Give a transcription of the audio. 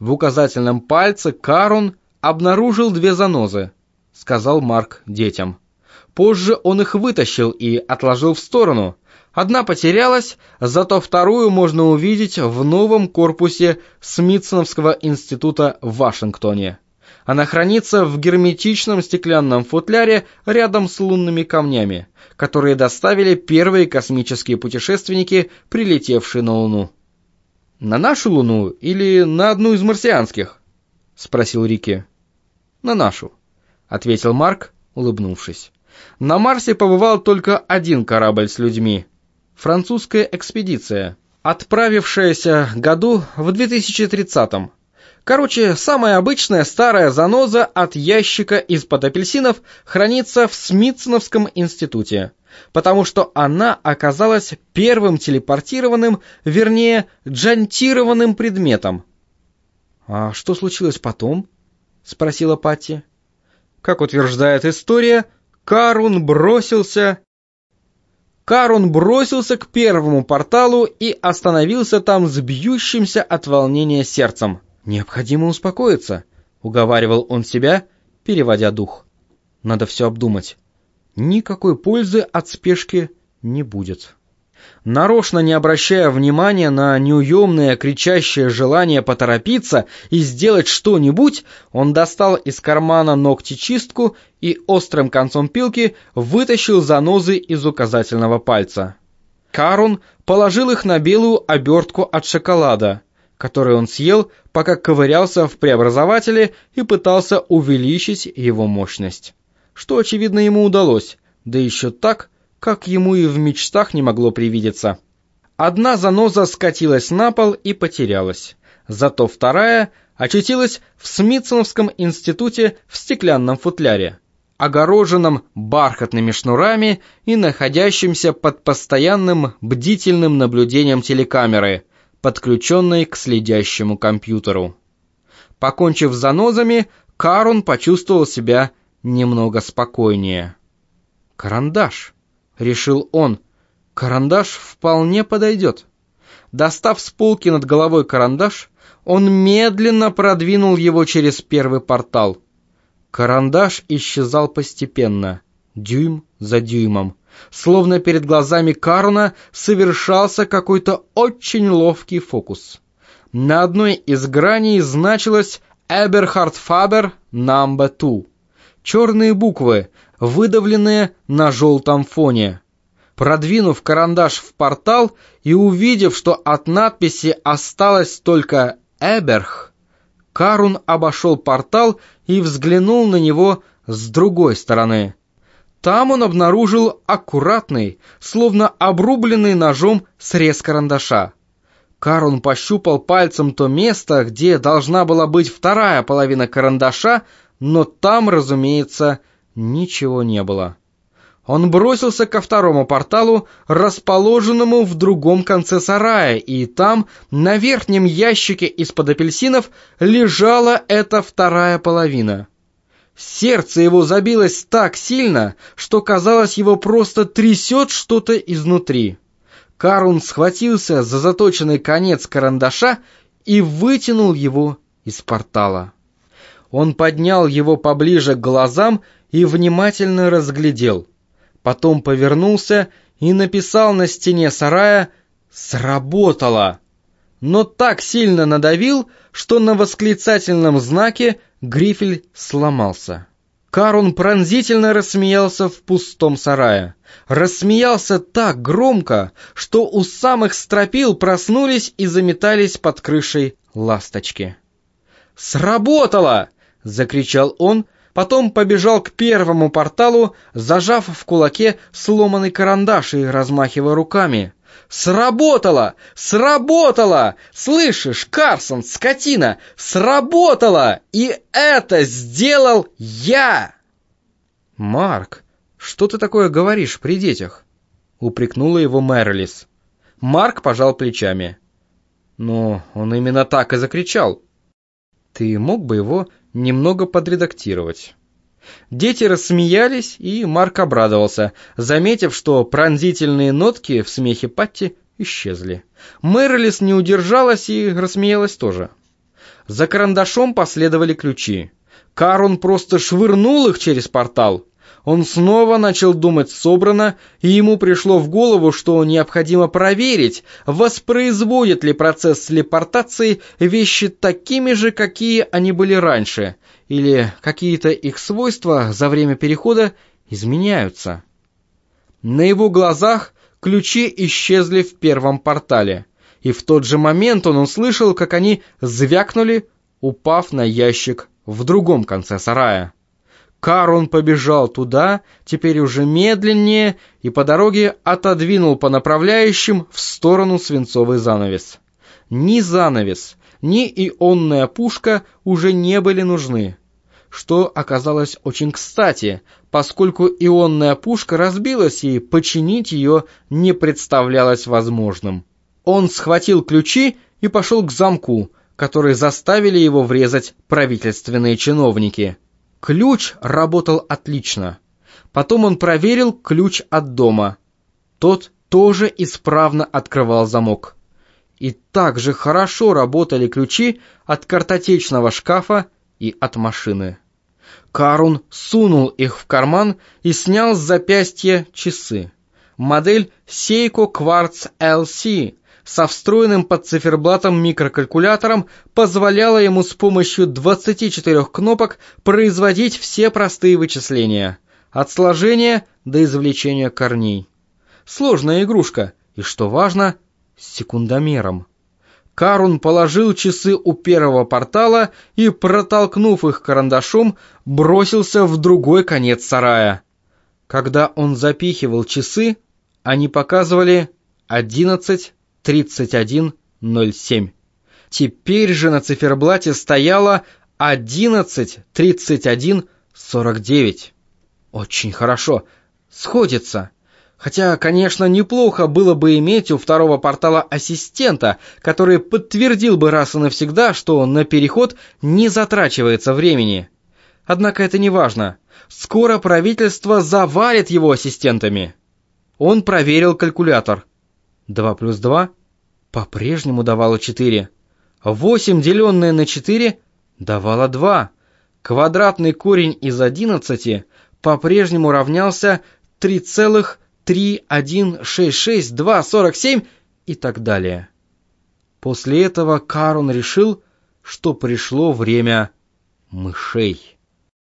В указательном пальце Карун обнаружил две занозы, сказал Марк детям. Позже он их вытащил и отложил в сторону. Одна потерялась, зато вторую можно увидеть в новом корпусе Смитсоновского института в Вашингтоне. Она хранится в герметичном стеклянном футляре рядом с лунными камнями, которые доставили первые космические путешественники, прилетевшие на Луну. «На нашу Луну или на одну из марсианских?» — спросил Рики. «На нашу», — ответил Марк, улыбнувшись. На Марсе побывал только один корабль с людьми. Французская экспедиция, отправившаяся году в 2030-м. Короче, самая обычная старая заноза от ящика из-под апельсинов хранится в Смитсоновском институте, потому что она оказалась первым телепортированным, вернее, джантированным предметом. «А что случилось потом?» — спросила Патти. Как утверждает история, Карун бросился... Карун бросился к первому порталу и остановился там с бьющимся от волнения сердцем. «Необходимо успокоиться», — уговаривал он себя, переводя дух. «Надо все обдумать. Никакой пользы от спешки не будет». Нарочно не обращая внимания на неуемное кричащее желание поторопиться и сделать что-нибудь, он достал из кармана ногтечистку и острым концом пилки вытащил занозы из указательного пальца. Карун положил их на белую обертку от шоколада, который он съел, пока ковырялся в преобразователе и пытался увеличить его мощность. Что, очевидно, ему удалось, да еще так, как ему и в мечтах не могло привидеться. Одна заноза скатилась на пол и потерялась, зато вторая очутилась в Смитсоновском институте в стеклянном футляре, огороженном бархатными шнурами и находящимся под постоянным бдительным наблюдением телекамеры, подключенной к следящему компьютеру. Покончив с занозами, Карун почувствовал себя немного спокойнее. Карандаш. — решил он. «Карандаш вполне подойдет». Достав с полки над головой карандаш, он медленно продвинул его через первый портал. Карандаш исчезал постепенно, дюйм за дюймом. Словно перед глазами Каруна совершался какой-то очень ловкий фокус. На одной из граней значилось «Эберхард Фабер Number Two». Черные буквы, выдавленные на желтом фоне. Продвинув карандаш в портал и увидев, что от надписи осталось только «Эберх», Карун обошел портал и взглянул на него с другой стороны. Там он обнаружил аккуратный, словно обрубленный ножом срез карандаша. Карун пощупал пальцем то место, где должна была быть вторая половина карандаша, но там, разумеется, ничего не было. Он бросился ко второму порталу, расположенному в другом конце сарая, и там, на верхнем ящике из-под апельсинов, лежала эта вторая половина. Сердце его забилось так сильно, что казалось, его просто трясет что-то изнутри. Карун схватился за заточенный конец карандаша и вытянул его из портала. Он поднял его поближе к глазам и внимательно разглядел. Потом повернулся и написал на стене сарая «Сработало!» Но так сильно надавил, что на восклицательном знаке грифель сломался. Карун пронзительно рассмеялся в пустом сарае. Рассмеялся так громко, что у самых стропил проснулись и заметались под крышей ласточки. «Сработало!» — закричал он, потом побежал к первому порталу, зажав в кулаке сломанный карандаш и размахивая руками. «Сработало! Сработало! Слышишь, Карсон, скотина, сработало! И это сделал я!» «Марк, что ты такое говоришь при детях?» — упрекнула его Мэрилис. Марк пожал плечами. «Но он именно так и закричал. Ты мог бы его немного подредактировать. Дети рассмеялись, и Марк обрадовался, заметив, что пронзительные нотки в смехе Патти исчезли. Мэрилис не удержалась и рассмеялась тоже. За карандашом последовали ключи. Карун просто швырнул их через портал. Он снова начал думать собрано, и ему пришло в голову, что необходимо проверить, воспроизводит ли процесс телепортации вещи такими же, какие они были раньше, или какие-то их свойства за время перехода изменяются. На его глазах ключи исчезли в первом портале, и в тот же момент он услышал, как они звякнули, упав на ящик в другом конце сарая. Карун побежал туда, теперь уже медленнее, и по дороге отодвинул по направляющим в сторону свинцовый занавес. Ни занавес, ни ионная пушка уже не были нужны что оказалось очень кстати, поскольку ионная пушка разбилась и починить ее не представлялось возможным. Он схватил ключи и пошел к замку, который заставили его врезать правительственные чиновники. Ключ работал отлично. Потом он проверил ключ от дома. Тот тоже исправно открывал замок. И также хорошо работали ключи от картотечного шкафа и от машины. Карун сунул их в карман и снял с запястья часы. Модель Seiko Quartz LC со встроенным под циферблатом микрокалькулятором позволяла ему с помощью 24 кнопок производить все простые вычисления, от сложения до извлечения корней. Сложная игрушка, и, что важно, с секундомером. Карун положил часы у первого портала и, протолкнув их карандашом, бросился в другой конец сарая. Когда он запихивал часы, они показывали 11.31.07. Теперь же на циферблате стояло 11.31.49. Очень хорошо. Сходится. Хотя, конечно, неплохо было бы иметь у второго портала ассистента, который подтвердил бы раз и навсегда, что на переход не затрачивается времени. Однако это не важно. Скоро правительство завалит его ассистентами. Он проверил калькулятор. 2 плюс 2 по-прежнему давало 4. 8, деленное на 4, давало 2. Квадратный корень из 11 по-прежнему равнялся 3,5 3, 1, 6, 6, 2, 47 и так далее. После этого Карон решил, что пришло время мышей.